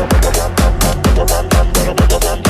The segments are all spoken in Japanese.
Thank you.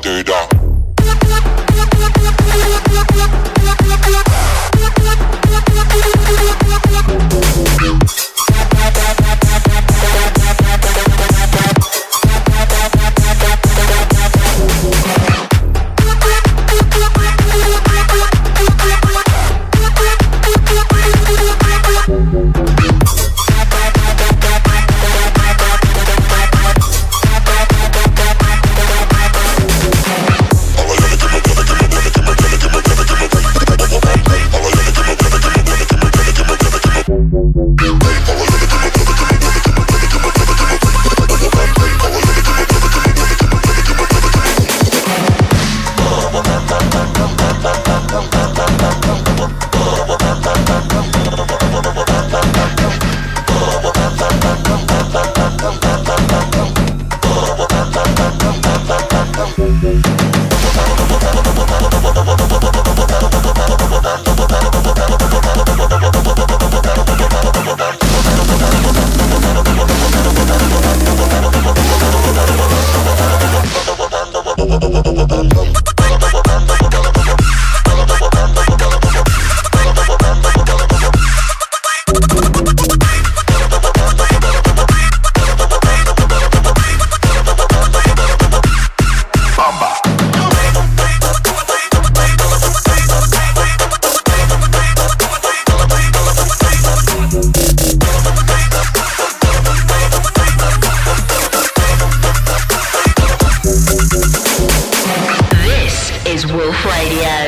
da da da. Wolf Radio.